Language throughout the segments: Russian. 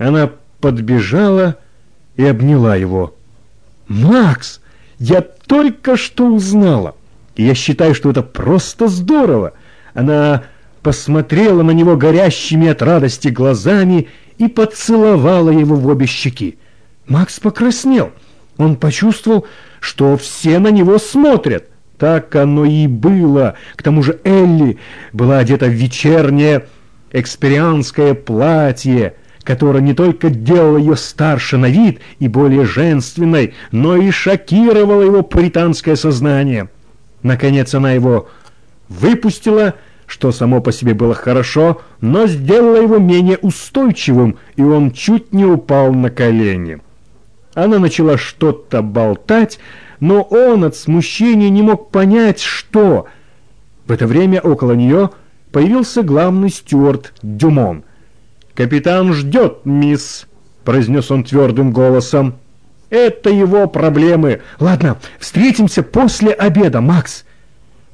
Она подбежала и обняла его. «Макс, я только что узнала, и я считаю, что это просто здорово!» Она посмотрела на него горящими от радости глазами и поцеловала его в обе щеки. Макс покраснел. Он почувствовал, что все на него смотрят. Так оно и было. К тому же Элли была одета в вечернее эксперианское платье, которое не только делало ее старше на вид и более женственной, но и шокировало его пуританское сознание. Наконец она его выпустила, что само по себе было хорошо, но сделало его менее устойчивым, и он чуть не упал на колени. Она начала что-то болтать, но он от смущения не мог понять, что. В это время около нее появился главный стюарт Дюмон. «Капитан ждет, мисс», — произнес он твердым голосом. «Это его проблемы. Ладно, встретимся после обеда, Макс».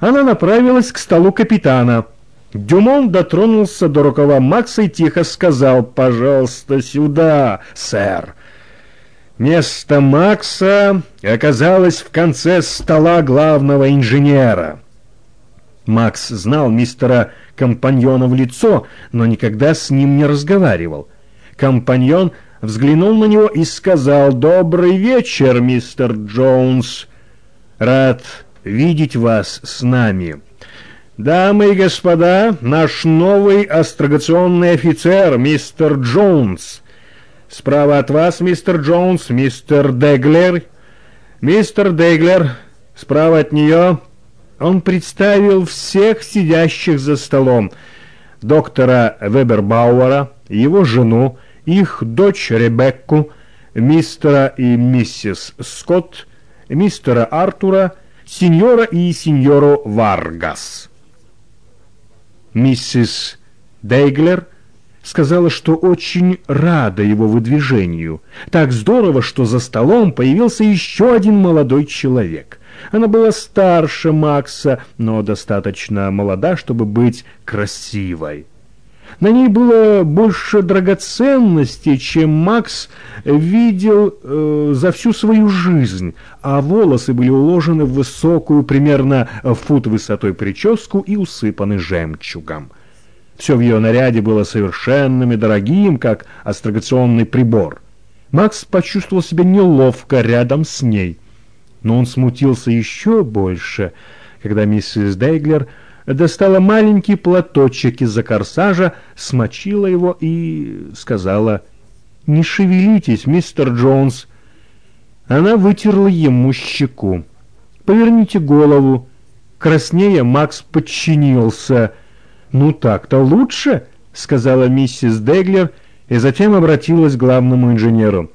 Она направилась к столу капитана. Дюмон дотронулся до рукава Макса и тихо сказал «Пожалуйста, сюда, сэр». Место Макса оказалось в конце стола главного инженера. Макс знал мистера Компаньона в лицо, но никогда с ним не разговаривал. Компаньон взглянул на него и сказал «Добрый вечер, мистер Джонс. Рад видеть вас с нами». «Дамы и господа, наш новый астрогационный офицер, мистер Джонс». Справа от вас, мистер Джонс, мистер Деглер. Мистер Деглер, справа от нее. Он представил всех сидящих за столом. Доктора Вебербауэра, его жену, их дочь Ребекку, мистера и миссис Скотт, мистера Артура, сеньора и сеньору Варгас. Миссис Дейглер — сказала, что очень рада его выдвижению. Так здорово, что за столом появился еще один молодой человек. Она была старше Макса, но достаточно молода, чтобы быть красивой. На ней было больше драгоценностей, чем Макс видел э, за всю свою жизнь, а волосы были уложены в высокую, примерно фут высотой прическу и усыпаны жемчугом. Все в ее наряде было совершенным и дорогим, как астрогационный прибор. Макс почувствовал себя неловко рядом с ней. Но он смутился еще больше, когда миссис Дейглер достала маленький платочек из-за корсажа, смочила его и сказала «Не шевелитесь, мистер Джонс». Она вытерла ему щеку. «Поверните голову». Краснея Макс подчинился – «Ну так-то лучше», — сказала миссис Деглер, и затем обратилась к главному инженеру.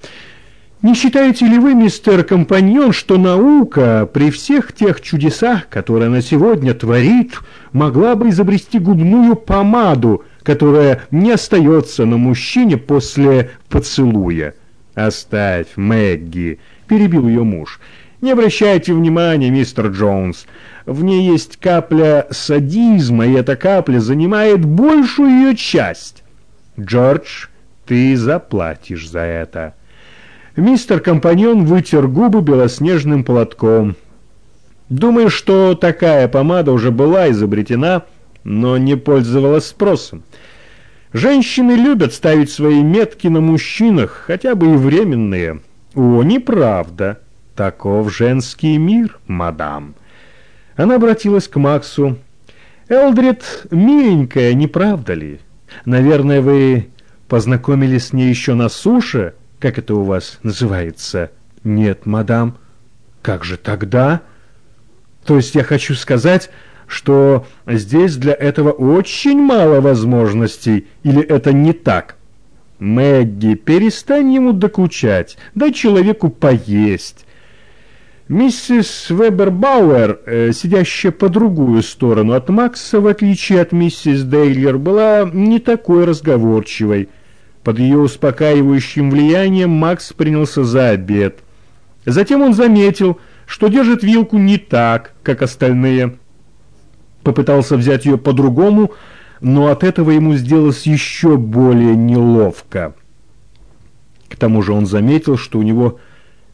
«Не считаете ли вы, мистер Компаньон, что наука при всех тех чудесах, которые она сегодня творит, могла бы изобрести губную помаду, которая не остается на мужчине после поцелуя?» «Оставь, Мэгги», — перебил ее муж. «Не обращайте внимания, мистер Джонс. В ней есть капля садизма, и эта капля занимает большую ее часть. Джордж, ты заплатишь за это. Мистер Компаньон вытер губы белоснежным платком. Думаю, что такая помада уже была изобретена, но не пользовалась спросом. Женщины любят ставить свои метки на мужчинах, хотя бы и временные. О, неправда. Таков женский мир, мадам. Она обратилась к Максу. «Элдрид миленькая, не правда ли? Наверное, вы познакомились с ней еще на суше? Как это у вас называется?» «Нет, мадам». «Как же тогда?» «То есть я хочу сказать, что здесь для этого очень мало возможностей, или это не так?» «Мэгги, перестань ему докучать, дай человеку поесть». Миссис Вебер-Бауэр, э, сидящая по другую сторону от Макса, в отличие от миссис Дейлер, была не такой разговорчивой. Под ее успокаивающим влиянием Макс принялся за обед. Затем он заметил, что держит вилку не так, как остальные. Попытался взять ее по-другому, но от этого ему сделалось еще более неловко. К тому же он заметил, что у него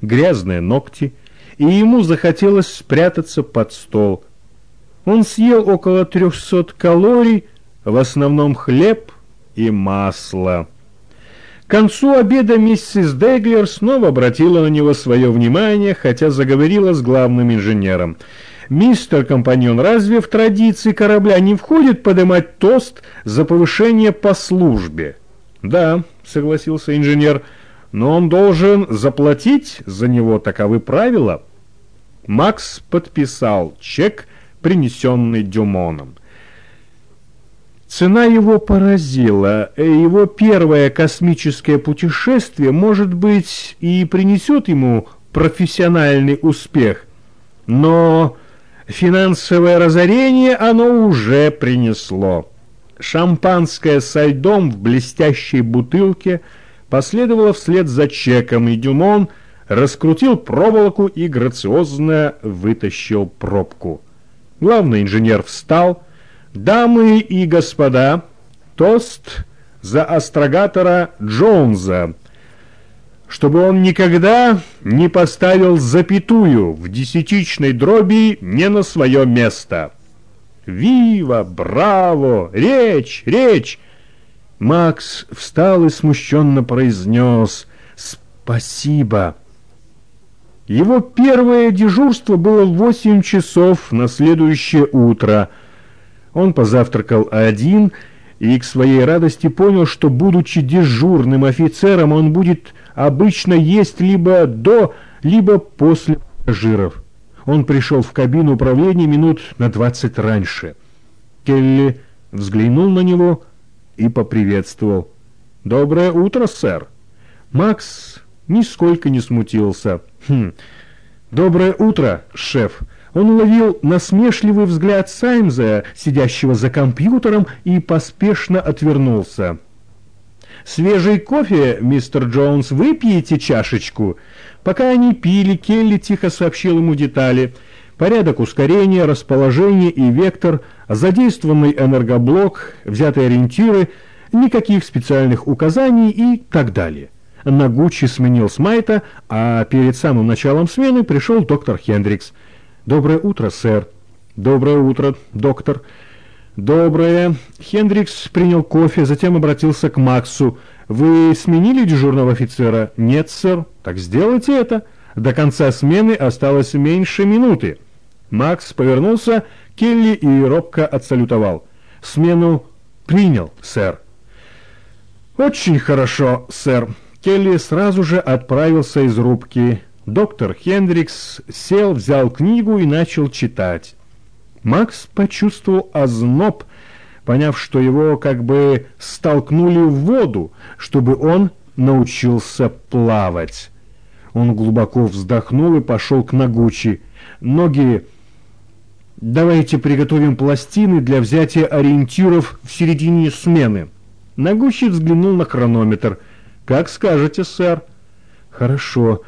грязные ногти, и ему захотелось спрятаться под стол. Он съел около трехсот калорий, в основном хлеб и масло. К концу обеда миссис Деглер снова обратила на него свое внимание, хотя заговорила с главным инженером. «Мистер компаньон, разве в традиции корабля не входит поднимать тост за повышение по службе?» «Да», — согласился инженер, — «но он должен заплатить за него, таковы правила». Макс подписал чек, принесенный Дюмоном. Цена его поразила. Его первое космическое путешествие, может быть, и принесет ему профессиональный успех, но финансовое разорение оно уже принесло. Шампанское со льдом в блестящей бутылке последовало вслед за чеком, и Дюмон раскрутил проволоку и грациозно вытащил пробку. Главный инженер встал. «Дамы и господа, тост за астрогатора Джонса, чтобы он никогда не поставил запятую в десятичной дроби не на свое место». «Вива! Браво! Речь! Речь!» Макс встал и смущенно произнес «Спасибо». Его первое дежурство было в восемь часов на следующее утро. Он позавтракал один и к своей радости понял, что, будучи дежурным офицером, он будет обычно есть либо до, либо после пассажиров. Он пришел в кабину управления минут на двадцать раньше. Келли взглянул на него и поприветствовал. «Доброе утро, сэр!» Макс нисколько не смутился. «Хм, доброе утро, шеф!» Он уловил насмешливый взгляд Саймза, сидящего за компьютером, и поспешно отвернулся. «Свежий кофе, мистер Джонс, выпьете чашечку?» Пока они пили, Келли тихо сообщил ему детали. Порядок ускорения, расположение и вектор, задействованный энергоблок, взятые ориентиры, никаких специальных указаний и так далее. Нагучи сменил Смайта, а перед самым началом смены пришел доктор Хендрикс. «Доброе утро, сэр». «Доброе утро, доктор». «Доброе». Хендрикс принял кофе, затем обратился к Максу. «Вы сменили дежурного офицера?» «Нет, сэр». «Так сделайте это». До конца смены осталось меньше минуты. Макс повернулся, Келли и робко отсалютовал. «Смену принял, сэр». «Очень хорошо, сэр». Келли сразу же отправился из рубки. Доктор Хендрикс сел, взял книгу и начал читать. Макс почувствовал озноб, поняв, что его как бы столкнули в воду, чтобы он научился плавать. Он глубоко вздохнул и пошел к Нагучи. Ноги... Давайте приготовим пластины для взятия ориентиров в середине смены. Нагучи взглянул на хронометр. «Как скажете, сэр». «Хорошо.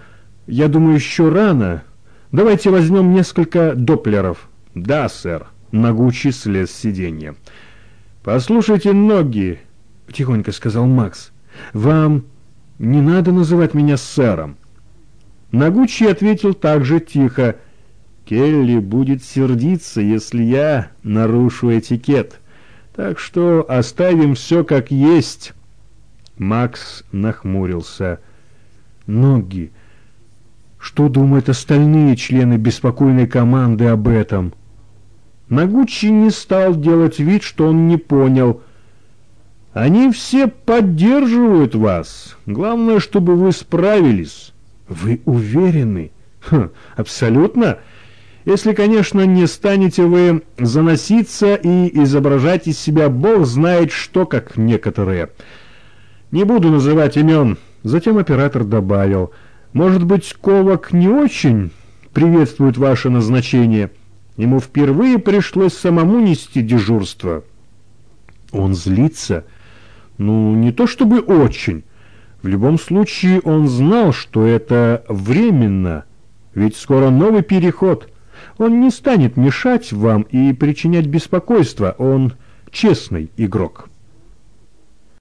Я думаю, еще рано. Давайте возьмем несколько доплеров». «Да, сэр». Нагучи слез сиденья. «Послушайте, ноги», — тихонько сказал Макс. «Вам не надо называть меня сэром». Нагучи ответил также тихо. «Келли будет сердиться, если я нарушу этикет. Так что оставим все как есть». Макс нахмурился. «Ноги! Что думают остальные члены беспокойной команды об этом?» Нагучи не стал делать вид, что он не понял. «Они все поддерживают вас. Главное, чтобы вы справились». «Вы уверены?» Ха, «Абсолютно. Если, конечно, не станете вы заноситься и изображать из себя бог знает что, как некоторые». Не буду называть имен. Затем оператор добавил. Может быть, Ковак не очень приветствует ваше назначение. Ему впервые пришлось самому нести дежурство. Он злится? Ну, не то чтобы очень. В любом случае, он знал, что это временно. Ведь скоро новый переход. Он не станет мешать вам и причинять беспокойство. Он честный игрок».